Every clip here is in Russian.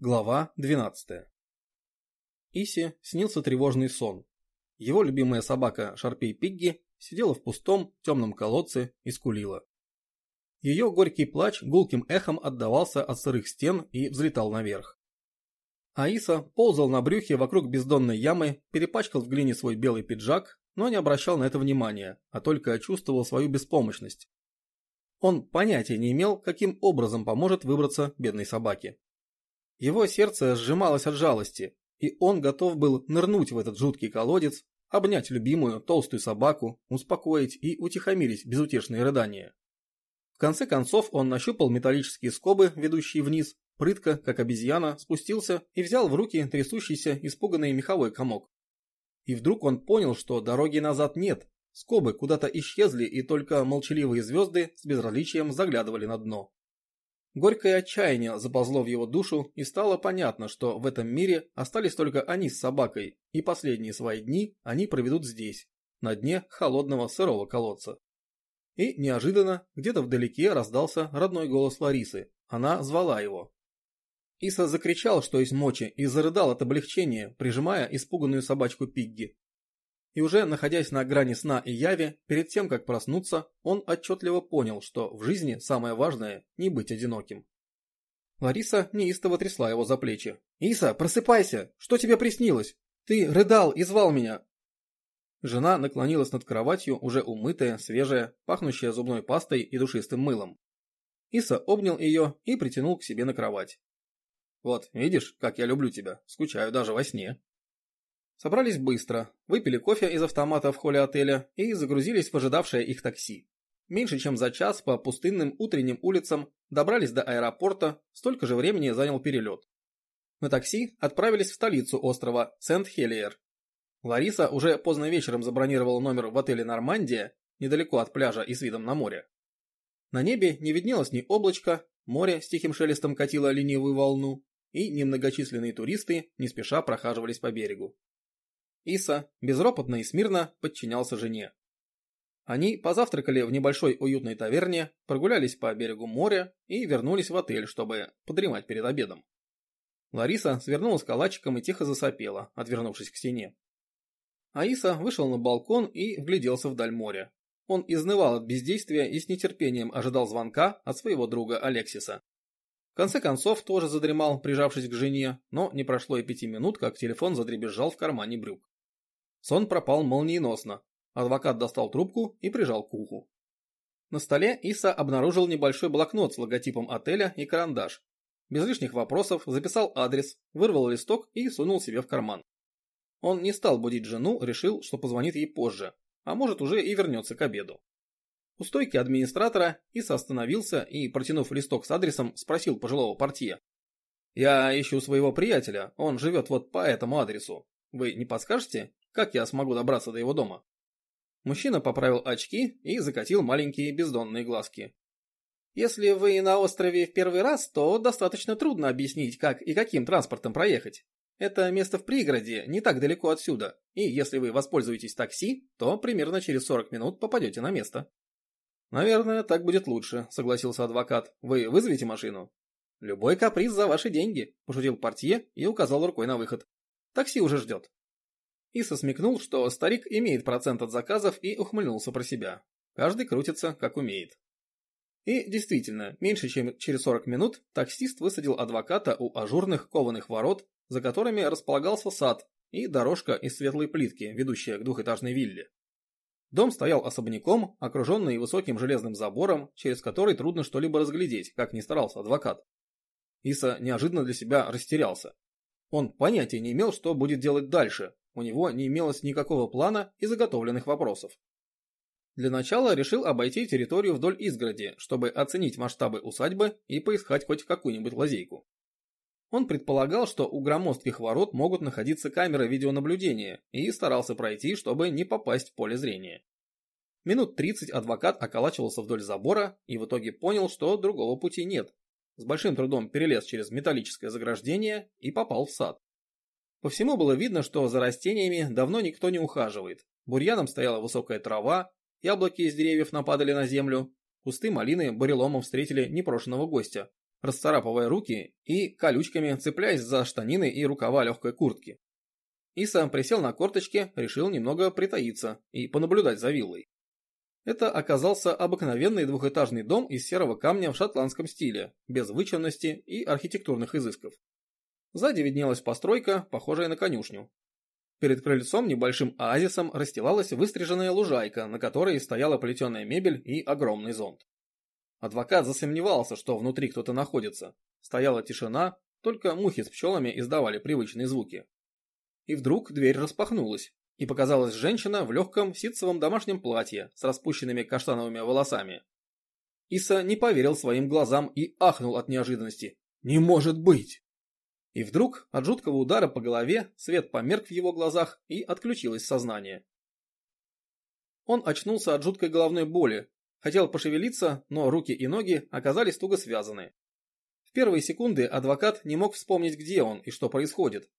Глава 12. Иси снился тревожный сон. Его любимая собака Шарпей Пигги сидела в пустом темном колодце и скулила. Ее горький плач гулким эхом отдавался от сырых стен и взлетал наверх. Аиса ползал на брюхе вокруг бездонной ямы, перепачкал в глине свой белый пиджак, но не обращал на это внимания, а только чувствовал свою беспомощность. Он понятия не имел, каким образом поможет выбраться бедной собаке. Его сердце сжималось от жалости, и он готов был нырнуть в этот жуткий колодец, обнять любимую толстую собаку, успокоить и утихомирить безутешные рыдания. В конце концов он нащупал металлические скобы, ведущие вниз, прытко, как обезьяна, спустился и взял в руки трясущийся, испуганный меховой комок. И вдруг он понял, что дороги назад нет, скобы куда-то исчезли и только молчаливые звезды с безразличием заглядывали на дно. Горькое отчаяние заползло в его душу, и стало понятно, что в этом мире остались только они с собакой, и последние свои дни они проведут здесь, на дне холодного сырого колодца. И неожиданно где-то вдалеке раздался родной голос Ларисы. Она звала его. Иса закричал, что есть мочи, и зарыдал от облегчения, прижимая испуганную собачку Пигги. И уже находясь на грани сна и яви, перед тем, как проснуться, он отчетливо понял, что в жизни самое важное – не быть одиноким. Лариса неистово трясла его за плечи. «Иса, просыпайся! Что тебе приснилось? Ты рыдал и звал меня!» Жена наклонилась над кроватью, уже умытая, свежая, пахнущая зубной пастой и душистым мылом. Иса обнял ее и притянул к себе на кровать. «Вот, видишь, как я люблю тебя, скучаю даже во сне», Собрались быстро, выпили кофе из автомата в холле отеля и загрузились в ожидавшее их такси. Меньше чем за час по пустынным утренним улицам добрались до аэропорта, столько же времени занял перелет. На такси отправились в столицу острова Сент-Хелиер. Лариса уже поздно вечером забронировала номер в отеле «Нормандия», недалеко от пляжа и с видом на море. На небе не виднелось ни облачка, море с тихим шелестом катило ленивую волну, и немногочисленные туристы не спеша прохаживались по берегу. Иса безропотно и смирно подчинялся жене. Они позавтракали в небольшой уютной таверне, прогулялись по берегу моря и вернулись в отель, чтобы подремать перед обедом. Лариса свернулась калачиком и тихо засопела, отвернувшись к стене. Аиса вышел на балкон и вгляделся вдаль моря. Он изнывал от бездействия и с нетерпением ожидал звонка от своего друга Алексиса. В конце концов тоже задремал, прижавшись к жене, но не прошло и пяти минут, как телефон задребезжал в кармане брюк. Сон пропал молниеносно. Адвокат достал трубку и прижал к уху. На столе Иса обнаружил небольшой блокнот с логотипом отеля и карандаш. Без лишних вопросов записал адрес, вырвал листок и сунул себе в карман. Он не стал будить жену, решил, что позвонит ей позже, а может уже и вернется к обеду. У стойки администратора Иса остановился и, протянув листок с адресом, спросил пожилого портье. «Я ищу своего приятеля, он живет вот по этому адресу. Вы не подскажете, как я смогу добраться до его дома? Мужчина поправил очки и закатил маленькие бездонные глазки. Если вы на острове в первый раз, то достаточно трудно объяснить, как и каким транспортом проехать. Это место в пригороде, не так далеко отсюда, и если вы воспользуетесь такси, то примерно через 40 минут попадете на место. Наверное, так будет лучше, согласился адвокат. Вы вызовете машину? Любой каприз за ваши деньги, пошутил портье и указал рукой на выход. Такси уже ждет. Иса смекнул, что старик имеет процент от заказов и ухмыльнулся про себя. Каждый крутится, как умеет. И действительно, меньше чем через 40 минут таксист высадил адвоката у ажурных кованых ворот, за которыми располагался сад и дорожка из светлой плитки, ведущая к двухэтажной вилле. Дом стоял особняком, окруженный высоким железным забором, через который трудно что-либо разглядеть, как ни старался адвокат. Иса неожиданно для себя растерялся. Он понятия не имел, что будет делать дальше, у него не имелось никакого плана и заготовленных вопросов. Для начала решил обойти территорию вдоль изгороди, чтобы оценить масштабы усадьбы и поискать хоть какую-нибудь лазейку. Он предполагал, что у громоздких ворот могут находиться камеры видеонаблюдения и старался пройти, чтобы не попасть в поле зрения. Минут 30 адвокат околачивался вдоль забора и в итоге понял, что другого пути нет. С большим трудом перелез через металлическое заграждение и попал в сад. По всему было видно, что за растениями давно никто не ухаживает. Бурьяном стояла высокая трава, яблоки из деревьев нападали на землю, кусты малины буреломом встретили непрошенного гостя. расцарапывая руки и колючками цепляясь за штанины и рукава легкой куртки. Иса присел на корточки, решил немного притаиться и понаблюдать за виллой. Это оказался обыкновенный двухэтажный дом из серого камня в шотландском стиле, без вычурности и архитектурных изысков. Сзади виднелась постройка, похожая на конюшню. Перед крыльцом небольшим оазисом расстилалась выстриженная лужайка, на которой стояла плетеная мебель и огромный зонт. Адвокат засомневался, что внутри кто-то находится. Стояла тишина, только мухи с пчелами издавали привычные звуки. И вдруг дверь распахнулась, и показалась женщина в легком ситцевом домашнем платье с распущенными каштановыми волосами. Иса не поверил своим глазам и ахнул от неожиданности. «Не может быть!» И вдруг от жуткого удара по голове свет померк в его глазах и отключилось сознание. Он очнулся от жуткой головной боли, хотел пошевелиться, но руки и ноги оказались туго связаны. В первые секунды адвокат не мог вспомнить, где он и что происходит,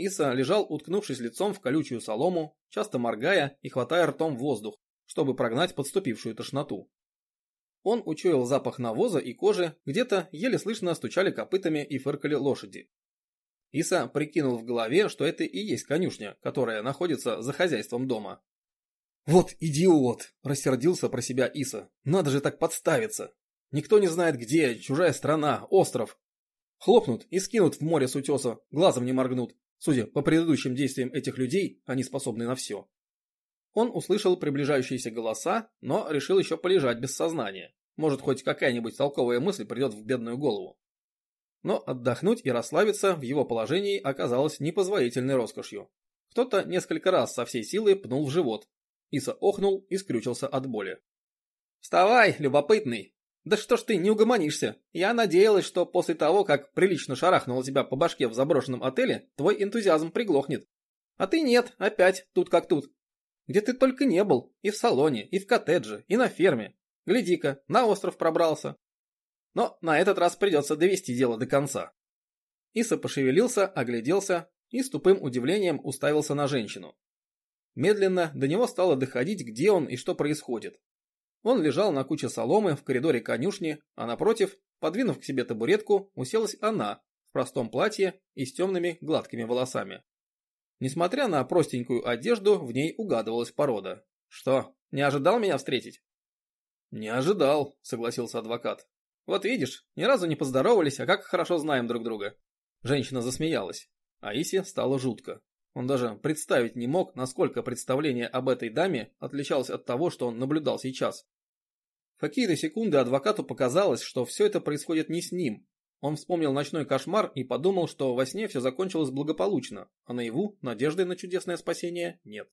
Иса лежал, уткнувшись лицом в колючую солому, часто моргая и хватая ртом воздух, чтобы прогнать подступившую тошноту. Он учуял запах навоза и кожи, где-то еле слышно стучали копытами и фыркали лошади. Иса прикинул в голове, что это и есть конюшня, которая находится за хозяйством дома. «Вот идиот!» – рассердился про себя Иса. «Надо же так подставиться! Никто не знает где, чужая страна, остров. Хлопнут и скинут в море с утеса, глазом не моргнут. Судя по предыдущим действиям этих людей, они способны на все. Он услышал приближающиеся голоса, но решил еще полежать без сознания. Может, хоть какая-нибудь толковая мысль придет в бедную голову. Но отдохнуть и расслабиться в его положении оказалось непозволительной роскошью. Кто-то несколько раз со всей силы пнул в живот. Иса охнул и скрючился от боли. «Вставай, любопытный!» Да что ж ты не угомонишься? Я надеялась, что после того, как прилично шарахнула тебя по башке в заброшенном отеле, твой энтузиазм приглохнет. А ты нет, опять тут как тут. Где ты только не был, и в салоне, и в коттедже, и на ферме. Гляди-ка, на остров пробрался. Но на этот раз придется довести дело до конца. Иса пошевелился, огляделся и с тупым удивлением уставился на женщину. Медленно до него стало доходить, где он и что происходит. Он лежал на куче соломы в коридоре конюшни, а напротив, подвинув к себе табуретку, уселась она в простом платье и с темными гладкими волосами. Несмотря на простенькую одежду, в ней угадывалась порода. Что, не ожидал меня встретить? Не ожидал, согласился адвокат. Вот видишь, ни разу не поздоровались, а как хорошо знаем друг друга. Женщина засмеялась. А Исе стало жутко. Он даже представить не мог, насколько представление об этой даме отличалось от того, что он наблюдал сейчас. В какие-то секунды адвокату показалось, что все это происходит не с ним. Он вспомнил ночной кошмар и подумал, что во сне все закончилось благополучно, а наяву надежды на чудесное спасение нет.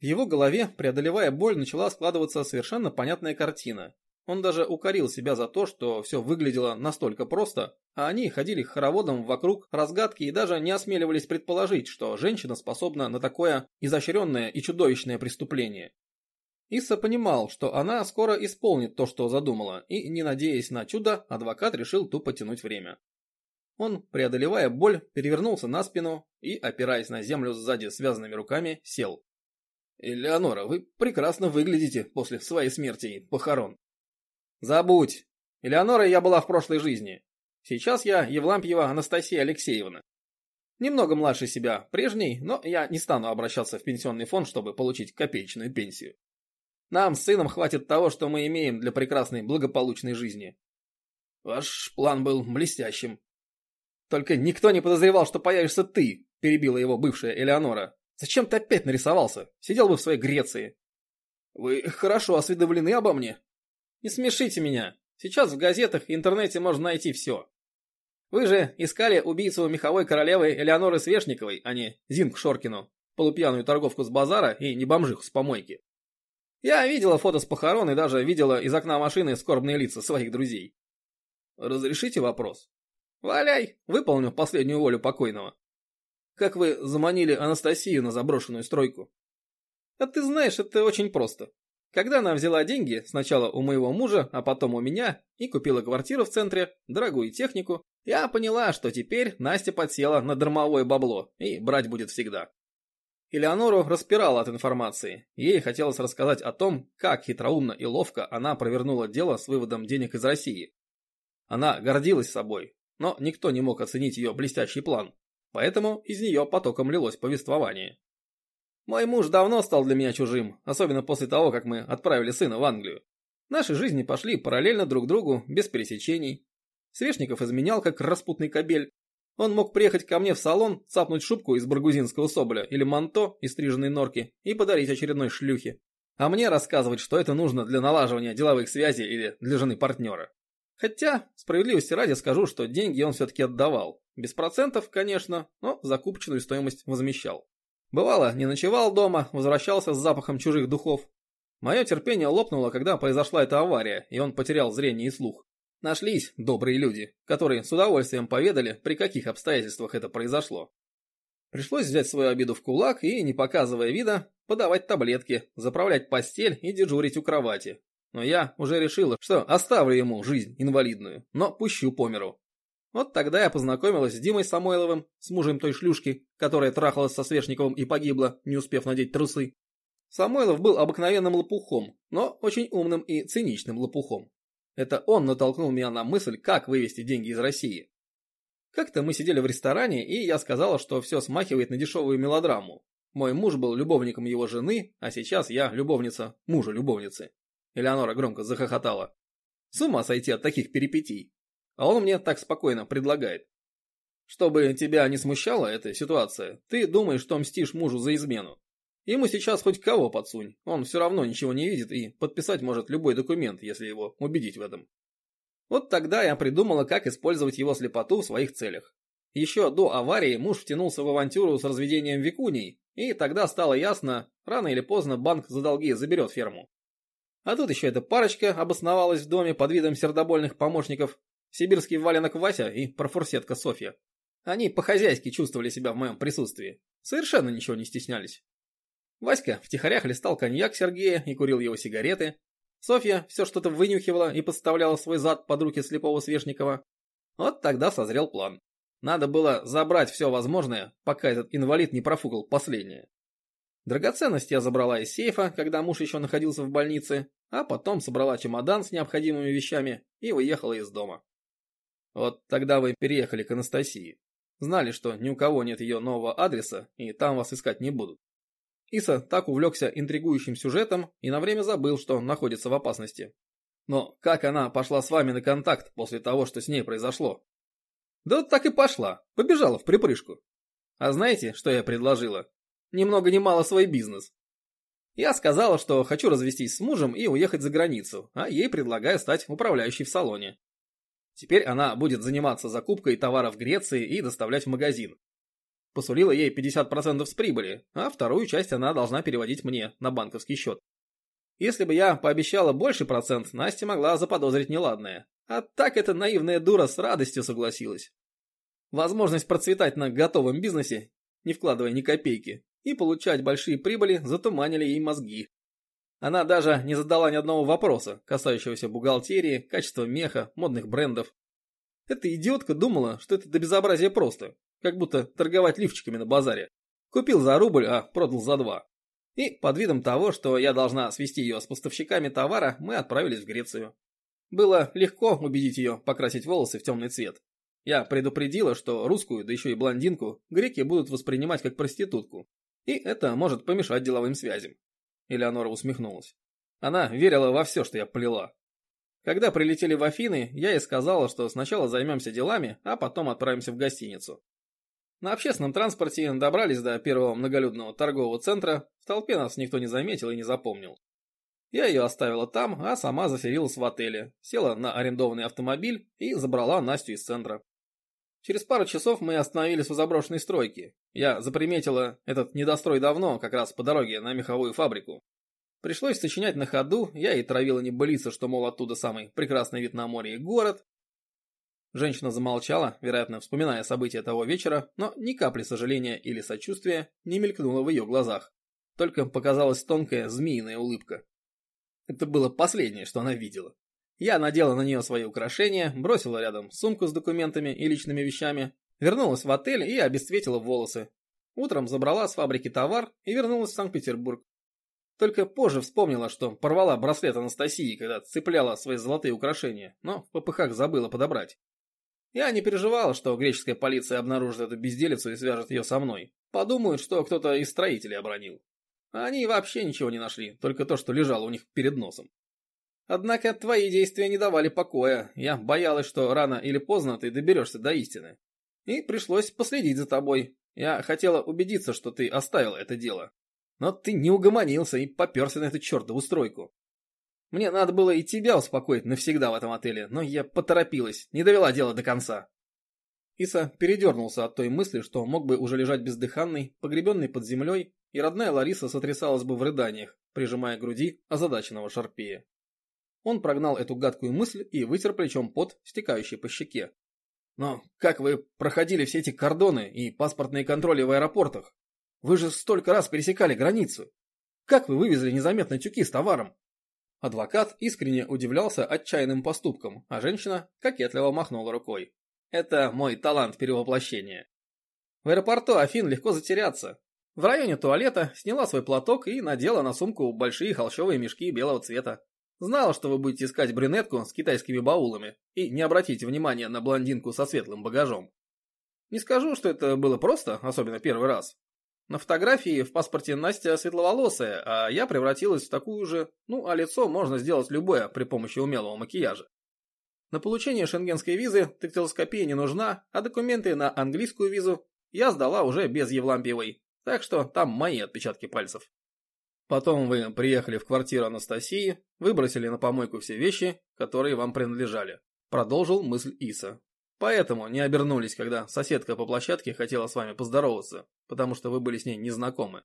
В его голове, преодолевая боль, начала складываться совершенно понятная картина. Он даже укорил себя за то, что все выглядело настолько просто, а они ходили хороводом вокруг разгадки и даже не осмеливались предположить, что женщина способна на такое изощренное и чудовищное преступление. Исса понимал, что она скоро исполнит то, что задумала, и, не надеясь на чудо, адвокат решил тупо тянуть время. Он, преодолевая боль, перевернулся на спину и, опираясь на землю сзади связанными руками, сел. «Элеонора, вы прекрасно выглядите после своей смерти и похорон», Забудь. Элеонора я была в прошлой жизни. Сейчас я Евлампьева Анастасия Алексеевна. Немного младше себя прежней, но я не стану обращаться в пенсионный фонд, чтобы получить копеечную пенсию. Нам с сыном хватит того, что мы имеем для прекрасной благополучной жизни. Ваш план был блестящим. Только никто не подозревал, что появишься ты, перебила его бывшая Элеонора. Зачем ты опять нарисовался? Сидел бы в своей Греции. Вы хорошо осведомлены обо мне, не смешите меня. Сейчас в газетах и интернете можно найти все. Вы же искали убийцу меховой королевы Элеоноры Свешниковой, а не Зинг Шоркину, полупьяную торговку с базара и не бомжиху с помойки. Я видела фото с похорон и даже видела из окна машины скорбные лица своих друзей. Разрешите вопрос? Валяй, выполню последнюю волю покойного. Как вы заманили Анастасию на заброшенную стройку? А ты знаешь, это очень просто. Когда она взяла деньги, сначала у моего мужа, а потом у меня, и купила квартиру в центре, дорогую технику, я поняла, что теперь Настя подсела на дармовое бабло и брать будет всегда. Элеонору распирала от информации. Ей хотелось рассказать о том, как хитроумно и ловко она провернула дело с выводом денег из России. Она гордилась собой, но никто не мог оценить ее блестящий план, поэтому из нее потоком лилось повествование. Мой муж давно стал для меня чужим, особенно после того, как мы отправили сына в Англию. Наши жизни пошли параллельно друг другу, без пересечений. Свешников изменял, как распутный кобель. Он мог приехать ко мне в салон, цапнуть шубку из баргузинского соболя или манто из стриженной норки и подарить очередной шлюхе. А мне рассказывать, что это нужно для налаживания деловых связей или для жены партнера. Хотя, справедливости ради скажу, что деньги он все-таки отдавал. Без процентов, конечно, но закупочную стоимость возмещал. Бывало, не ночевал дома, возвращался с запахом чужих духов. Мое терпение лопнуло, когда произошла эта авария, и он потерял зрение и слух. Нашлись добрые люди, которые с удовольствием поведали, при каких обстоятельствах это произошло. Пришлось взять свою обиду в кулак и, не показывая вида, подавать таблетки, заправлять постель и дежурить у кровати. Но я уже решила, что оставлю ему жизнь инвалидную, но пущу по миру. Вот тогда я познакомилась с Димой Самойловым, с мужем той шлюшки, которая трахалась со Свешниковым и погибла, не успев надеть трусы. Самойлов был обыкновенным лопухом, но очень умным и циничным лопухом. Это он натолкнул меня на мысль, как вывести деньги из России. Как-то мы сидели в ресторане, и я сказала, что все смахивает на дешевую мелодраму. Мой муж был любовником его жены, а сейчас я любовница мужа любовницы. Элеонора громко захохотала. С ума сойти от таких перипетий. А он мне так спокойно предлагает. Чтобы тебя не смущала эта ситуация, ты думаешь, что мстишь мужу за измену. Ему сейчас хоть кого подсунь, он все равно ничего не видит и подписать может любой документ, если его убедить в этом. Вот тогда я придумала, как использовать его слепоту в своих целях. Еще до аварии муж втянулся в авантюру с разведением викуней, и тогда стало ясно, рано или поздно банк за долги заберет ферму. А тут еще эта парочка обосновалась в доме под видом сердобольных помощников, сибирский валенок Вася и профурсетка Софья. Они по-хозяйски чувствовали себя в моем присутствии, совершенно ничего не стеснялись. Васька втихаря листал коньяк Сергея и курил его сигареты. Софья все что-то вынюхивала и подставляла свой зад под руки слепого Свешникова. Вот тогда созрел план. Надо было забрать все возможное, пока этот инвалид не профукал последнее. Драгоценности я забрала из сейфа, когда муж еще находился в больнице, а потом собрала чемодан с необходимыми вещами и уехала из дома. Вот тогда вы переехали к Анастасии. Знали, что ни у кого нет ее нового адреса, и там вас искать не будут. Иса так увлекся интригующим сюжетом и на время забыл, что находится в опасности. Но как она пошла с вами на контакт после того, что с ней произошло? Да так и пошла, побежала в припрыжку. А знаете, что я предложила? Ни много ни мало свой бизнес. Я сказала, что хочу развестись с мужем и уехать за границу, а ей предлагаю стать управляющей в салоне. Теперь она будет заниматься закупкой товаров Греции и доставлять в магазин посулила ей 50% с прибыли, а вторую часть она должна переводить мне на банковский счет. Если бы я пообещала больше процент, Настя могла заподозрить неладное. А так эта наивная дура с радостью согласилась. Возможность процветать на готовом бизнесе, не вкладывая ни копейки, и получать большие прибыли затуманили ей мозги. Она даже не задала ни одного вопроса, касающегося бухгалтерии, качества меха, модных брендов. Эта идиотка думала, что это до безобразия просто как будто торговать лифчиками на базаре. Купил за рубль, а продал за два. И под видом того, что я должна свести ее с поставщиками товара, мы отправились в Грецию. Было легко убедить ее покрасить волосы в темный цвет. Я предупредила, что русскую, да еще и блондинку, греки будут воспринимать как проститутку. И это может помешать деловым связям. Элеонора усмехнулась. Она верила во все, что я плела. Когда прилетели в Афины, я ей сказала, что сначала займемся делами, а потом отправимся в гостиницу. На общественном транспорте добрались до первого многолюдного торгового центра, в толпе нас никто не заметил и не запомнил. Я ее оставила там, а сама заселилась в отеле, села на арендованный автомобиль и забрала Настю из центра. Через пару часов мы остановились у заброшенной стройки. Я заприметила этот недострой давно, как раз по дороге на меховую фабрику. Пришлось сочинять на ходу, я и травила небылица, что, мол, оттуда самый прекрасный вид на море и город, Женщина замолчала, вероятно, вспоминая события того вечера, но ни капли сожаления или сочувствия не мелькнуло в ее глазах. Только показалась тонкая змеиная улыбка. Это было последнее, что она видела. Я надела на нее свои украшения, бросила рядом сумку с документами и личными вещами, вернулась в отель и обесцветила волосы. Утром забрала с фабрики товар и вернулась в Санкт-Петербург. Только позже вспомнила, что порвала браслет Анастасии, когда цепляла свои золотые украшения, но в попыхах забыла подобрать. Я не переживала, что греческая полиция обнаружит эту безделицу и свяжет ее со мной. Подумают, что кто-то из строителей обронил. Они вообще ничего не нашли, только то, что лежало у них перед носом. Однако твои действия не давали покоя. Я боялась, что рано или поздно ты доберешься до истины. И пришлось последить за тобой. Я хотела убедиться, что ты оставил это дело. Но ты не угомонился и поперся на эту чертову стройку. Мне надо было и тебя успокоить навсегда в этом отеле, но я поторопилась, не довела дело до конца. Иса передернулся от той мысли, что мог бы уже лежать бездыханный, погребенный под землей, и родная Лариса сотрясалась бы в рыданиях, прижимая к груди озадаченного шарпея. Он прогнал эту гадкую мысль и вытер плечом пот, стекающий по щеке. «Но как вы проходили все эти кордоны и паспортные контроли в аэропортах? Вы же столько раз пересекали границу. Как вы вывезли незаметно тюки с товаром? Адвокат искренне удивлялся отчаянным поступкам, а женщина кокетливо махнула рукой. Это мой талант перевоплощения. В аэропорту Афин легко затеряться. В районе туалета сняла свой платок и надела на сумку большие холщовые мешки белого цвета. Знала, что вы будете искать брюнетку с китайскими баулами и не обратите внимания на блондинку со светлым багажом. Не скажу, что это было просто, особенно первый раз. На фотографии в паспорте Настя светловолосая, а я превратилась в такую же, ну а лицо можно сделать любое при помощи умелого макияжа. На получение шенгенской визы дактилоскопия не нужна, а документы на английскую визу я сдала уже без Евлампиевой, так что там мои отпечатки пальцев. Потом вы приехали в квартиру Анастасии, выбросили на помойку все вещи, которые вам принадлежали. Продолжил мысль Иса. Поэтому не обернулись, когда соседка по площадке хотела с вами поздороваться, потому что вы были с ней незнакомы.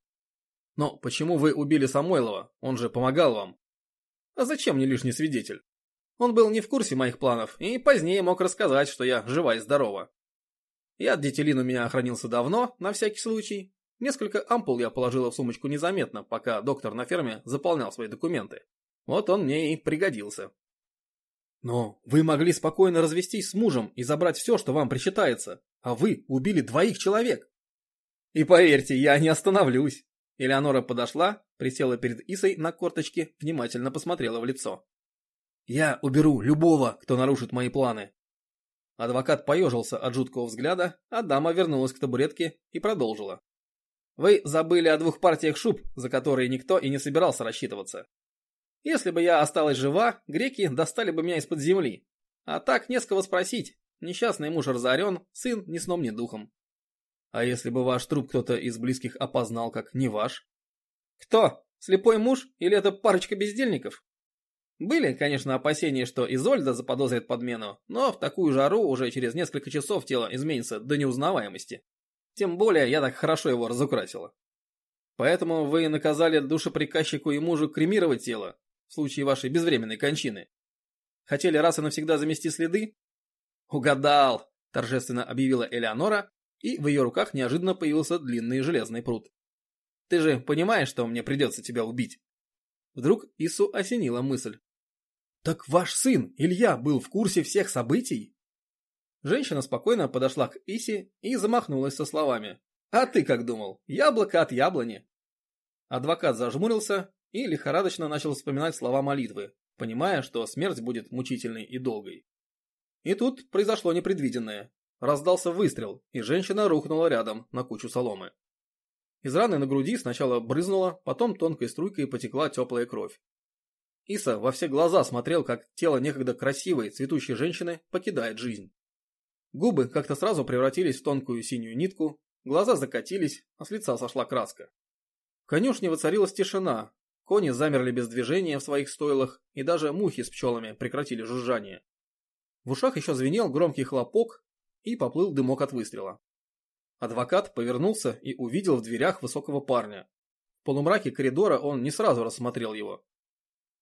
Но почему вы убили Самойлова? Он же помогал вам. А зачем мне лишний свидетель? Он был не в курсе моих планов и позднее мог рассказать, что я жива и здорова. Яд детелин у меня охранился давно, на всякий случай. Несколько ампул я положила в сумочку незаметно, пока доктор на ферме заполнял свои документы. Вот он мне и пригодился. Но вы могли спокойно развестись с мужем и забрать все, что вам причитается, а вы убили двоих человек. И поверьте, я не остановлюсь. Элеонора подошла, присела перед Исой на корточке, внимательно посмотрела в лицо. Я уберу любого, кто нарушит мои планы. Адвокат поежился от жуткого взгляда, а дама вернулась к табуретке и продолжила. Вы забыли о двух партиях шуб, за которые никто и не собирался рассчитываться. Если бы я осталась жива, греки достали бы меня из-под земли. А так не с кого спросить. Несчастный муж разорен, сын ни сном, ни духом. А если бы ваш труп кто-то из близких опознал как не ваш? Кто? Слепой муж или это парочка бездельников? Были, конечно, опасения, что Изольда заподозрит подмену, но в такую жару уже через несколько часов тело изменится до неузнаваемости. Тем более я так хорошо его разукрасила. Поэтому вы наказали душеприказчику и мужу кремировать тело, в случае вашей безвременной кончины. Хотели раз и навсегда замести следы? Угадал, торжественно объявила Элеонора, и в ее руках неожиданно появился длинный железный пруд. Ты же понимаешь, что мне придется тебя убить? Вдруг Ису осенила мысль. Так ваш сын, Илья, был в курсе всех событий? Женщина спокойно подошла к Исе и замахнулась со словами. А ты как думал? Яблоко от яблони. Адвокат зажмурился и лихорадочно начал вспоминать слова молитвы, понимая, что смерть будет мучительной и долгой. И тут произошло непредвиденное. Раздался выстрел, и женщина рухнула рядом на кучу соломы. Из раны на груди сначала брызнула, потом тонкой струйкой потекла теплая кровь. Иса во все глаза смотрел, как тело некогда красивой, цветущей женщины покидает жизнь. Губы как-то сразу превратились в тонкую синюю нитку, глаза закатились, а с лица сошла краска. В конюшне воцарилась тишина, Кони замерли без движения в своих стойлах, и даже мухи с пчелами прекратили жужжание. В ушах еще звенел громкий хлопок, и поплыл дымок от выстрела. Адвокат повернулся и увидел в дверях высокого парня. В полумраке коридора он не сразу рассмотрел его.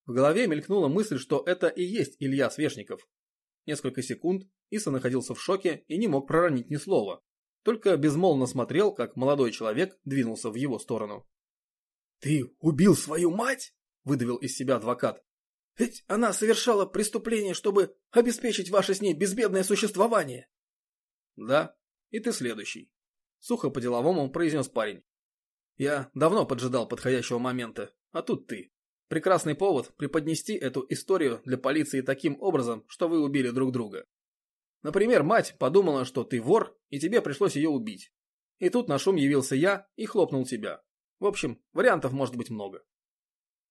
В голове мелькнула мысль, что это и есть Илья Свешников. Несколько секунд Иса находился в шоке и не мог проронить ни слова. Только безмолвно смотрел, как молодой человек двинулся в его сторону. «Ты убил свою мать?» – выдавил из себя адвокат. «Ведь она совершала преступление, чтобы обеспечить ваше с ней безбедное существование». «Да, и ты следующий», – сухо по-деловому произнес парень. «Я давно поджидал подходящего момента, а тут ты. Прекрасный повод преподнести эту историю для полиции таким образом, что вы убили друг друга. Например, мать подумала, что ты вор, и тебе пришлось ее убить. И тут на шум явился я и хлопнул тебя. В общем, вариантов может быть много.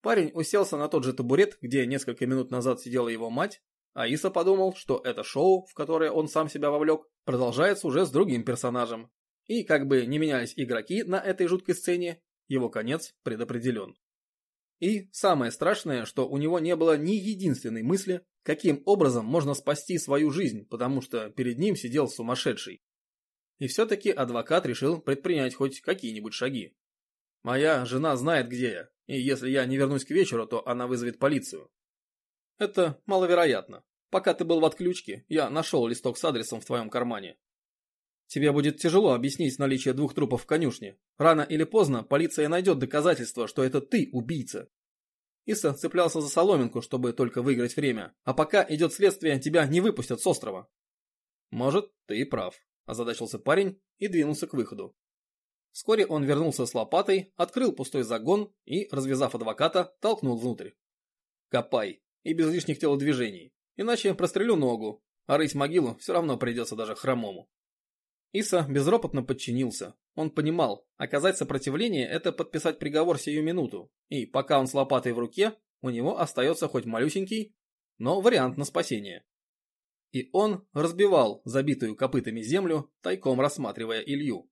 Парень уселся на тот же табурет, где несколько минут назад сидела его мать, а Иса подумал, что это шоу, в которое он сам себя вовлек, продолжается уже с другим персонажем. И как бы не менялись игроки на этой жуткой сцене, его конец предопределен. И самое страшное, что у него не было ни единственной мысли, каким образом можно спасти свою жизнь, потому что перед ним сидел сумасшедший. И все-таки адвокат решил предпринять хоть какие-нибудь шаги. Моя жена знает, где я, и если я не вернусь к вечеру, то она вызовет полицию. Это маловероятно. Пока ты был в отключке, я нашел листок с адресом в твоем кармане. Тебе будет тяжело объяснить наличие двух трупов в конюшне. Рано или поздно полиция найдет доказательства, что это ты убийца. Иса цеплялся за соломинку, чтобы только выиграть время. А пока идет следствие, тебя не выпустят с острова. Может, ты и прав, озадачился парень и двинулся к выходу. Вскоре он вернулся с лопатой, открыл пустой загон и, развязав адвоката, толкнул внутрь. Копай, и без лишних телодвижений, иначе прострелю ногу, а рыть могилу все равно придется даже хромому. Иса безропотно подчинился. Он понимал, оказать сопротивление – это подписать приговор сию минуту, и пока он с лопатой в руке, у него остается хоть малюсенький, но вариант на спасение. И он разбивал забитую копытами землю, тайком рассматривая Илью.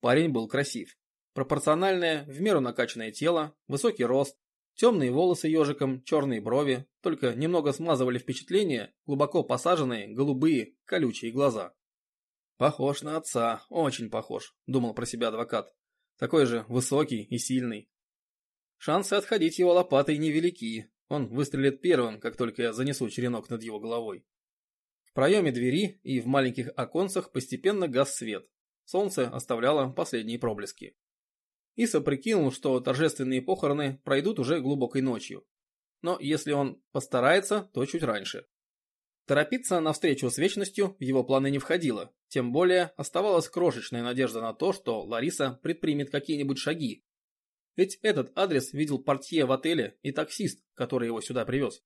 Парень был красив. Пропорциональное, в меру накачанное тело, высокий рост, темные волосы ежиком, черные брови, только немного смазывали впечатление глубоко посаженные, голубые, колючие глаза. «Похож на отца, очень похож», — думал про себя адвокат. «Такой же высокий и сильный». Шансы отходить его лопатой невелики. Он выстрелит первым, как только я занесу черенок над его головой. В проеме двери и в маленьких оконцах постепенно гас свет. Солнце оставляло последние проблески. Иса прикинул, что торжественные похороны пройдут уже глубокой ночью. Но если он постарается, то чуть раньше. Торопиться на встречу с вечностью в его планы не входило, тем более оставалась крошечная надежда на то, что Лариса предпримет какие-нибудь шаги. Ведь этот адрес видел портье в отеле и таксист, который его сюда привез.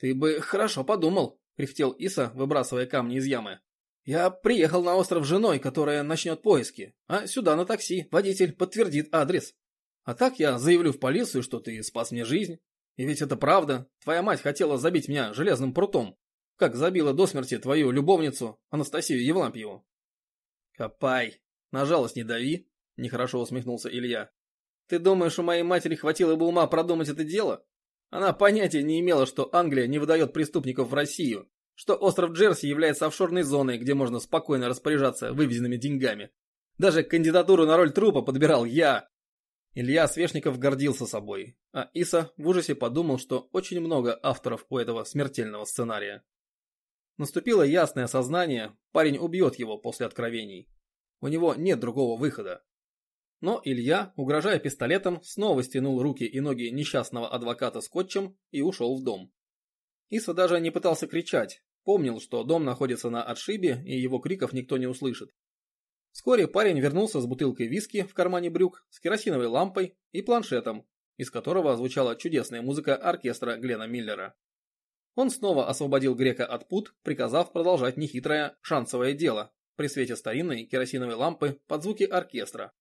«Ты бы хорошо подумал», – кряхтел Иса, выбрасывая камни из ямы. «Я приехал на остров с женой, которая начнет поиски, а сюда на такси водитель подтвердит адрес. А так я заявлю в полицию, что ты спас мне жизнь. И ведь это правда, твоя мать хотела забить меня железным прутом, как забила до смерти твою любовницу Анастасию Евлампьеву. Копай, на жалость не дави, нехорошо усмехнулся Илья. Ты думаешь, у моей матери хватило бы ума продумать это дело? Она понятия не имела, что Англия не выдает преступников в Россию, что остров Джерси является офшорной зоной, где можно спокойно распоряжаться вывезенными деньгами. Даже кандидатуру на роль трупа подбирал я. Илья Свешников гордился собой, а Иса в ужасе подумал, что очень много авторов у этого смертельного сценария. Наступило ясное осознание, парень убьет его после откровений. У него нет другого выхода. Но Илья, угрожая пистолетом, снова стянул руки и ноги несчастного адвоката скотчем и ушел в дом. Иса даже не пытался кричать, помнил, что дом находится на отшибе и его криков никто не услышит. Вскоре парень вернулся с бутылкой виски в кармане брюк, с керосиновой лампой и планшетом, из которого звучала чудесная музыка оркестра Глена Миллера. Он снова освободил грека от пут, приказав продолжать нехитрое шансовое дело при свете старинной керосиновой лампы под звуки оркестра.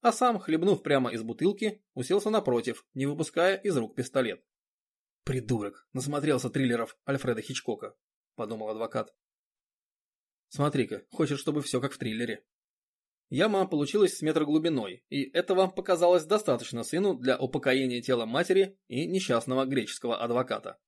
А сам, хлебнув прямо из бутылки, уселся напротив, не выпуская из рук пистолет. «Придурок, насмотрелся триллеров Альфреда Хичкока», — подумал адвокат. «Смотри-ка, хочет, чтобы все как в триллере». Яма получилась с метра глубиной, и этого показалось достаточно сыну для упокоения тела матери и несчастного греческого адвоката.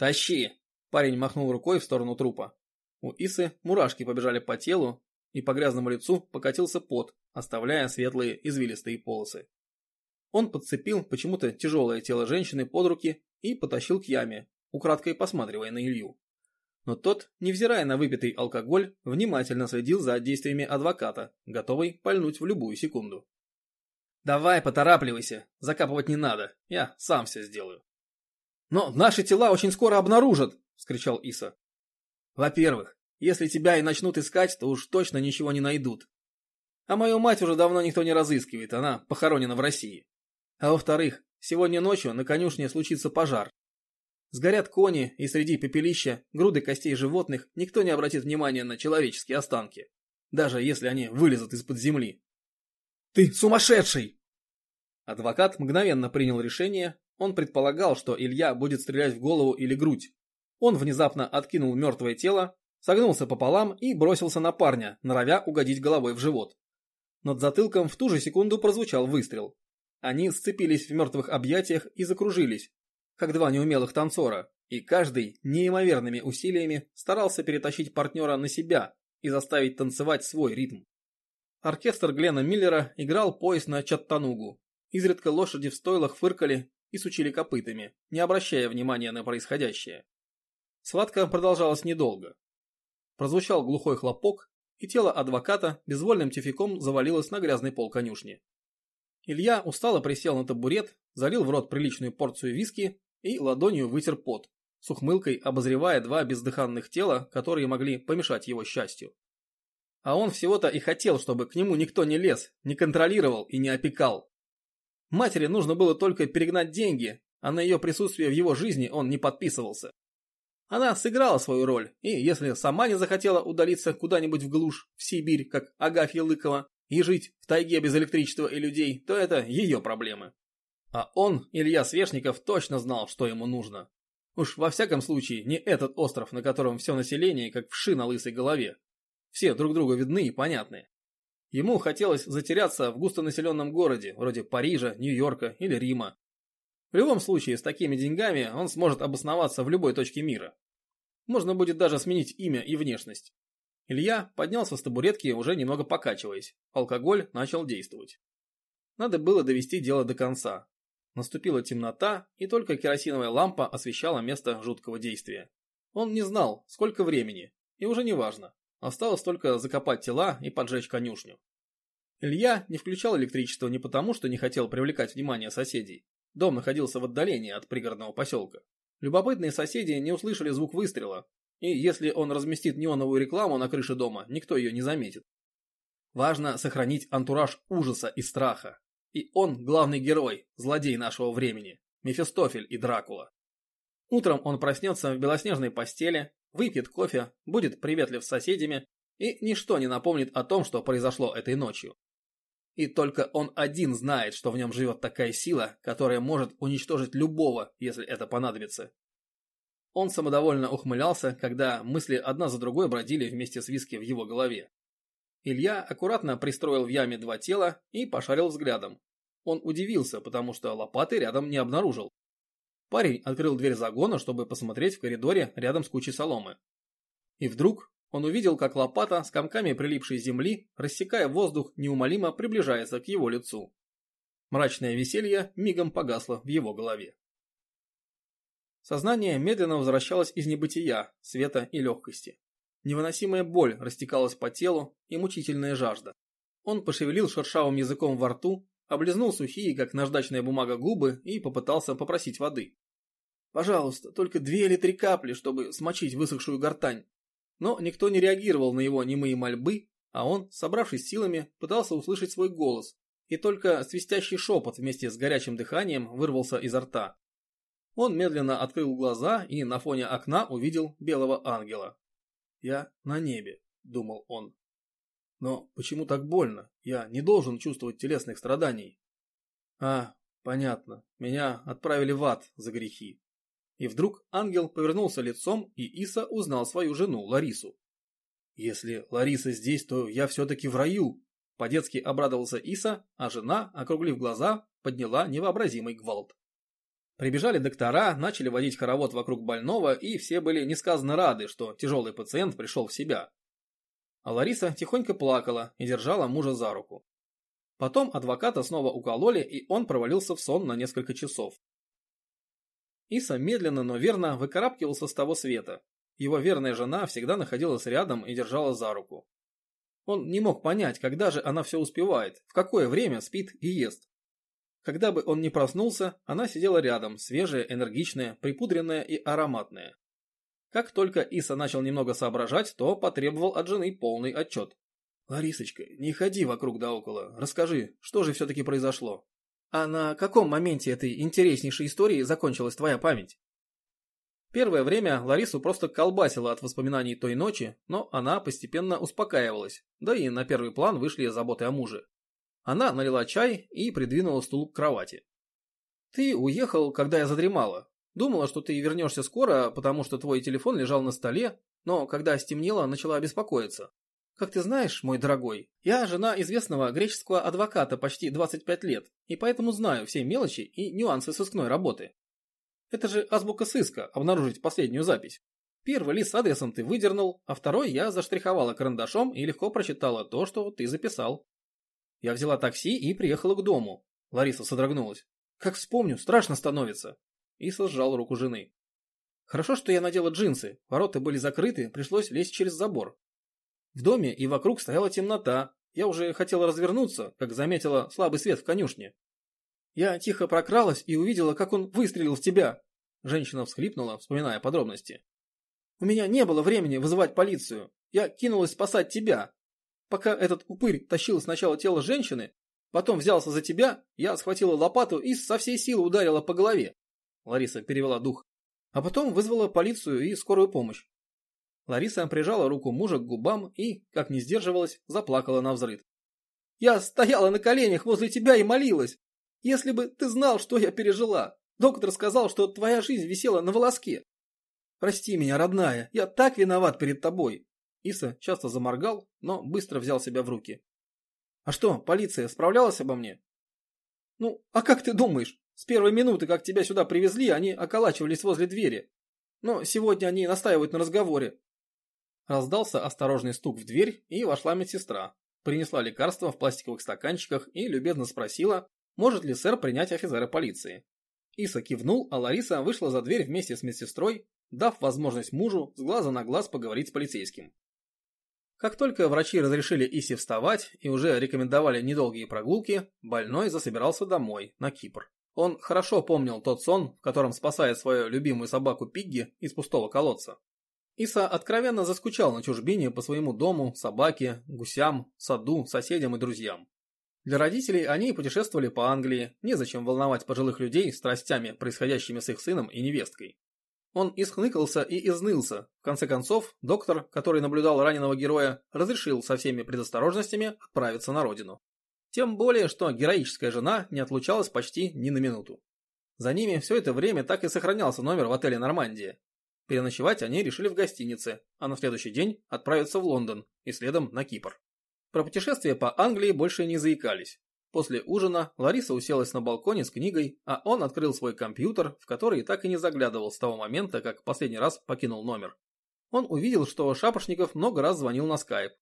«Тащи!» – парень махнул рукой в сторону трупа. У Исы мурашки побежали по телу, и по грязному лицу покатился пот, оставляя светлые извилистые полосы. Он подцепил почему-то тяжелое тело женщины под руки и потащил к яме, украдкой посматривая на Илью. Но тот, невзирая на выпитый алкоголь, внимательно следил за действиями адвоката, готовый пальнуть в любую секунду. «Давай, поторапливайся, закапывать не надо, я сам все сделаю». «Но наши тела очень скоро обнаружат!» – вскричал Иса. «Во-первых, если тебя и начнут искать, то уж точно ничего не найдут. А мою мать уже давно никто не разыскивает, она похоронена в России. А во-вторых, Сегодня ночью на конюшне случится пожар. Сгорят кони, и среди пепелища, груды костей животных, никто не обратит внимания на человеческие останки, даже если они вылезут из-под земли. «Ты сумасшедший!» Адвокат мгновенно принял решение, он предполагал, что Илья будет стрелять в голову или грудь. Он внезапно откинул мертвое тело, согнулся пополам и бросился на парня, норовя угодить головой в живот. Над затылком в ту же секунду прозвучал выстрел. Они сцепились в мертвых объятиях и закружились, как два неумелых танцора, и каждый неимоверными усилиями старался перетащить партнера на себя и заставить танцевать свой ритм. Оркестр Глена Миллера играл пояс на Чаттанугу. Изредка лошади в стойлах фыркали и сучили копытами, не обращая внимания на происходящее. Схватка продолжалась недолго. Прозвучал глухой хлопок, и тело адвоката безвольным тификом завалилось на грязный пол конюшни. Илья устало присел на табурет, залил в рот приличную порцию виски и ладонью вытер пот, с ухмылкой обозревая два бездыханных тела, которые могли помешать его счастью. А он всего-то и хотел, чтобы к нему никто не лез, не контролировал и не опекал. Матери нужно было только перегнать деньги, а на ее присутствие в его жизни он не подписывался. Она сыграла свою роль, и если сама не захотела удалиться куда-нибудь в глушь, в Сибирь, как Агафья Лыкова, и жить в тайге без электричества и людей, то это ее проблемы. А он, Илья Свешников, точно знал, что ему нужно. Уж во всяком случае, не этот остров, на котором все население как вши на лысой голове. Все друг другу видны и понятны. Ему хотелось затеряться в густонаселенном городе, вроде Парижа, Нью-Йорка или Рима. В любом случае, с такими деньгами он сможет обосноваться в любой точке мира. Можно будет даже сменить имя и внешность. Илья поднялся с табуретки, уже немного покачиваясь. Алкоголь начал действовать. Надо было довести дело до конца, Наступила темнота, и только керосиновая лампа освещала место жуткого действия. Он не знал, сколько времени, и уже не важно. Осталось только закопать тела и поджечь конюшню. Илья не включал электричество не потому, что не хотел привлекать внимание соседей. Дом находился в отдалении от пригородного поселка. Любопытные соседи не услышали звук выстрела, и если он разместит неоновую рекламу на крыше дома, никто ее не заметит. Важно сохранить антураж ужаса и страха, и он главный герой, злодей нашего времени, Мефистофель и Дракула. Утром он проснется в белоснежной постели, выпьет кофе, будет приветлив с соседями, и ничто не напомнит о том, что произошло этой ночью. И только он один знает, что в нем живет такая сила, которая может уничтожить любого, если это понадобится. Он самодовольно ухмылялся, когда мысли одна за другой бродили вместе с виски в его голове. Илья аккуратно пристроил в яме два тела и пошарил взглядом. Он удивился, потому что лопаты рядом не обнаружил. Парень открыл дверь загона, чтобы посмотреть в коридоре рядом с кучей соломы. И вдруг он увидел, как лопата с комками прилипшей земли, рассекая воздух, неумолимо приближается к его лицу. Мрачное веселье мигом погасло в его голове. Сознание медленно возвращалось из небытия, света и легкости. Невыносимая боль растекалась по телу и мучительная жажда. Он пошевелил шершавым языком во рту, облизнул сухие, как наждачная бумага, губы и попытался попросить воды. «Пожалуйста, только две или три капли, чтобы смочить высохшую гортань». Но никто не реагировал на его немые мольбы, а он, собравшись силами, пытался услышать свой голос, и только свистящий шепот вместе с горячим дыханием вырвался изо рта. Он медленно открыл глаза и на фоне окна увидел белого ангела. «Я на небе», — думал он. «Но почему так больно? Я не должен чувствовать телесных страданий». «А, понятно. Меня отправили в ад за грехи». И вдруг ангел повернулся лицом, и Иса узнал свою жену Ларису. «Если Лариса здесь, то я все-таки в раю», – по-детски обрадовался Иса, а жена, округлив глаза, подняла невообразимый гвалт. Прибежали доктора, начали водить хоровод вокруг больного, и все были несказанно рады, что тяжелый пациент пришел в себя. А Лариса тихонько плакала и держала мужа за руку. Потом адвоката снова укололи, и он провалился в сон на несколько часов. Иса медленно, но верно выкарабкивался с того света. Его верная жена всегда находилась рядом и держала за руку. Он не мог понять, когда же она все успевает, в какое время спит и ест. Когда бы он ни проснулся, она сидела рядом, свежая, энергичная, припудренная и ароматная. Как только Иса начал немного соображать, то потребовал от жены полный отчет. «Ларисочка, не ходи вокруг да около. Расскажи, что же все-таки произошло?» А на каком моменте этой интереснейшей истории закончилась твоя память? Первое время Ларису просто колбасило от воспоминаний той ночи, но она постепенно успокаивалась, да и на первый план вышли заботы о муже. Она налила чай и придвинула стул к кровати. «Ты уехал, когда я задремала. Думала, что ты вернешься скоро, потому что твой телефон лежал на столе, но когда стемнело, начала беспокоиться. Как ты знаешь, мой дорогой, я жена известного греческого адвоката почти 25 лет, и поэтому знаю все мелочи и нюансы сыскной работы. Это же азбука сыска, обнаружить последнюю запись. Первый лист с адресом ты выдернул, а второй я заштриховала карандашом и легко прочитала то, что ты записал. Я взяла такси и приехала к дому. Лариса содрогнулась. Как вспомню, страшно становится. Иса сжал руку жены. Хорошо, что я надела джинсы, ворота были закрыты, пришлось лезть через забор. В доме и вокруг стояла темнота. Я уже хотела развернуться, как заметила слабый свет в конюшне. Я тихо прокралась и увидела, как он выстрелил в тебя. Женщина всхлипнула, вспоминая подробности. У меня не было времени вызывать полицию. Я кинулась спасать тебя. Пока этот упырь тащил сначала тело женщины, потом взялся за тебя, я схватила лопату и со всей силы ударила по голове. Лариса перевела дух. А потом вызвала полицию и скорую помощь. Лариса прижала руку мужа к губам и, как не сдерживалась, заплакала на взрыв. «Я стояла на коленях возле тебя и молилась. Если бы ты знал, что я пережила. Доктор сказал, что твоя жизнь висела на волоске. Прости меня, родная, я так виноват перед тобой». Иса часто заморгал, но быстро взял себя в руки. «А что, полиция справлялась обо мне?» «Ну, а как ты думаешь? С первой минуты, как тебя сюда привезли, они околачивались возле двери. Но сегодня они настаивают на разговоре. Раздался осторожный стук в дверь, и вошла медсестра. Принесла лекарства в пластиковых стаканчиках и любезно спросила, может ли сэр принять офицера полиции. Иса кивнул, а Лариса вышла за дверь вместе с медсестрой, дав возможность мужу с глаза на глаз поговорить с полицейским. Как только врачи разрешили Исе вставать и уже рекомендовали недолгие прогулки, больной засобирался домой, на Кипр. Он хорошо помнил тот сон, в котором спасает свою любимую собаку Пигги из пустого колодца. Иса откровенно заскучал на чужбине по своему дому, собаке, гусям, саду, соседям и друзьям. Для родителей они путешествовали по Англии, незачем волновать пожилых людей страстями, происходящими с их сыном и невесткой. Он исхныкался и изнылся. В конце концов, доктор, который наблюдал раненого героя, разрешил со всеми предосторожностями отправиться на родину. Тем более, что героическая жена не отлучалась почти ни на минуту. За ними все это время так и сохранялся номер в отеле «Нормандия», Переночевать они решили в гостинице, а на следующий день отправиться в Лондон и следом на Кипр. Про путешествие по Англии больше не заикались. После ужина Лариса уселась на балконе с книгой, а он открыл свой компьютер, в который так и не заглядывал с того момента, как последний раз покинул номер. Он увидел, что Шапошников много раз звонил на скайп.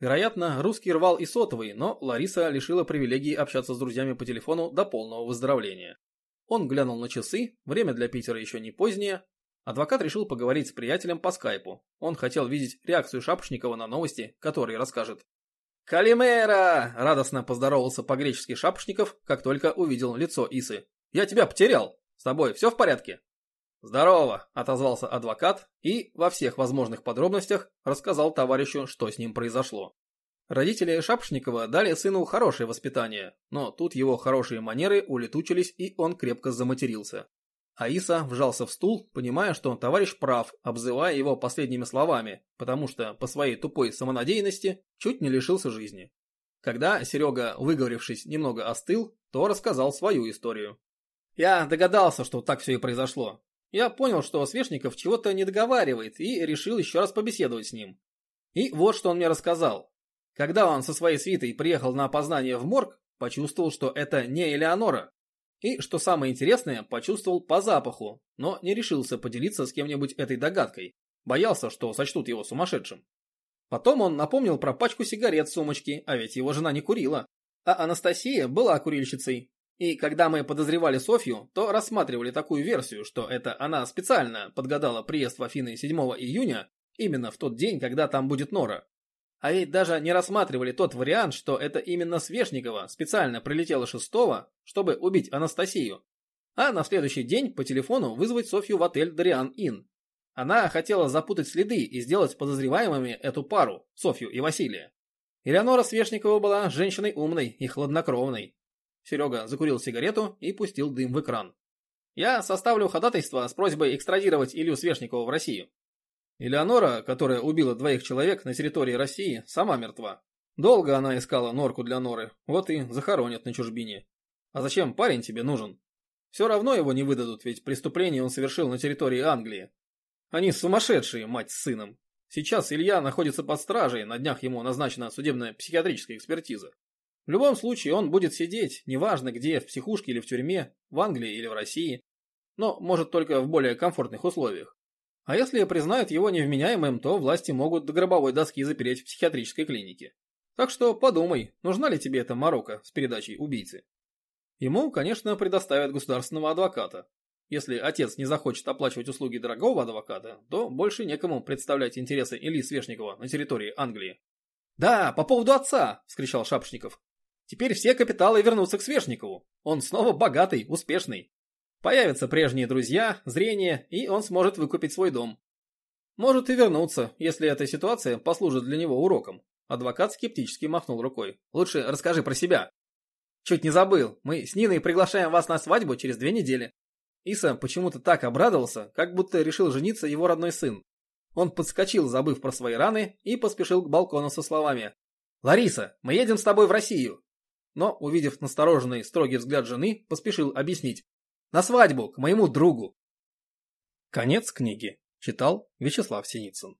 Вероятно, русский рвал и сотовый, но Лариса лишила привилегии общаться с друзьями по телефону до полного выздоровления. Он глянул на часы, время для Питера еще не позднее, Адвокат решил поговорить с приятелем по скайпу. Он хотел видеть реакцию Шапошникова на новости, которые расскажет. «Калимера!» – радостно поздоровался по-гречески Шапошников, как только увидел лицо Исы. «Я тебя потерял! С тобой все в порядке?» «Здорово!» – отозвался адвокат и во всех возможных подробностях рассказал товарищу, что с ним произошло. Родители Шапошникова дали сыну хорошее воспитание, но тут его хорошие манеры улетучились и он крепко заматерился. Аиса вжался в стул, понимая, что товарищ прав, обзывая его последними словами, потому что по своей тупой самонадеянности чуть не лишился жизни. Когда Серега, выговорившись, немного остыл, то рассказал свою историю. Я догадался, что так все и произошло. Я понял, что Свешников чего-то не договаривает и решил еще раз побеседовать с ним. И вот что он мне рассказал. Когда он со своей свитой приехал на опознание в морг, почувствовал, что это не Элеонора, и, что самое интересное, почувствовал по запаху, но не решился поделиться с кем-нибудь этой догадкой. Боялся, что сочтут его сумасшедшим. Потом он напомнил про пачку сигарет в сумочке, а ведь его жена не курила. А Анастасия была курильщицей. И когда мы подозревали Софью, то рассматривали такую версию, что это она специально подгадала приезд в Афины 7 июня, именно в тот день, когда там будет Нора. А ведь даже не рассматривали тот вариант, что это именно Свешникова специально прилетела шестого, чтобы убить Анастасию. А на следующий день по телефону вызвать Софью в отель Дариан Ин. Она хотела запутать следы и сделать подозреваемыми эту пару, Софью и Василия. Элеонора Свешникова была женщиной умной и хладнокровной. Серега закурил сигарету и пустил дым в экран. Я составлю ходатайство с просьбой экстрадировать Илью Свешникова в Россию. Элеонора, которая убила двоих человек на территории России, сама мертва. Долго она искала норку для норы, вот и захоронят на чужбине. А зачем парень тебе нужен? Все равно его не выдадут, ведь преступление он совершил на территории Англии. Они сумасшедшие, мать с сыном. Сейчас Илья находится под стражей, на днях ему назначена судебная психиатрическая экспертиза. В любом случае он будет сидеть, неважно где, в психушке или в тюрьме, в Англии или в России, но может только в более комфортных условиях. А если признают его невменяемым, то власти могут до гробовой доски запереть в психиатрической клинике. Так что подумай, нужна ли тебе эта морока с передачей убийцы. Ему, конечно, предоставят государственного адвоката. Если отец не захочет оплачивать услуги дорогого адвоката, то больше некому представлять интересы Ильи Свешникова на территории Англии. «Да, по поводу отца!» – вскричал Шапшников. «Теперь все капиталы вернутся к Свешникову. Он снова богатый, успешный. Появятся прежние друзья, зрение, и он сможет выкупить свой дом. Может и вернуться, если эта ситуация послужит для него уроком. Адвокат скептически махнул рукой. Лучше расскажи про себя. Чуть не забыл, мы с Ниной приглашаем вас на свадьбу через две недели. Иса почему-то так обрадовался, как будто решил жениться его родной сын. Он подскочил, забыв про свои раны, и поспешил к балкону со словами. «Лариса, мы едем с тобой в Россию!» Но, увидев настороженный, строгий взгляд жены, поспешил объяснить. «На свадьбу, к моему другу!» Конец книги. Читал Вячеслав Синицын.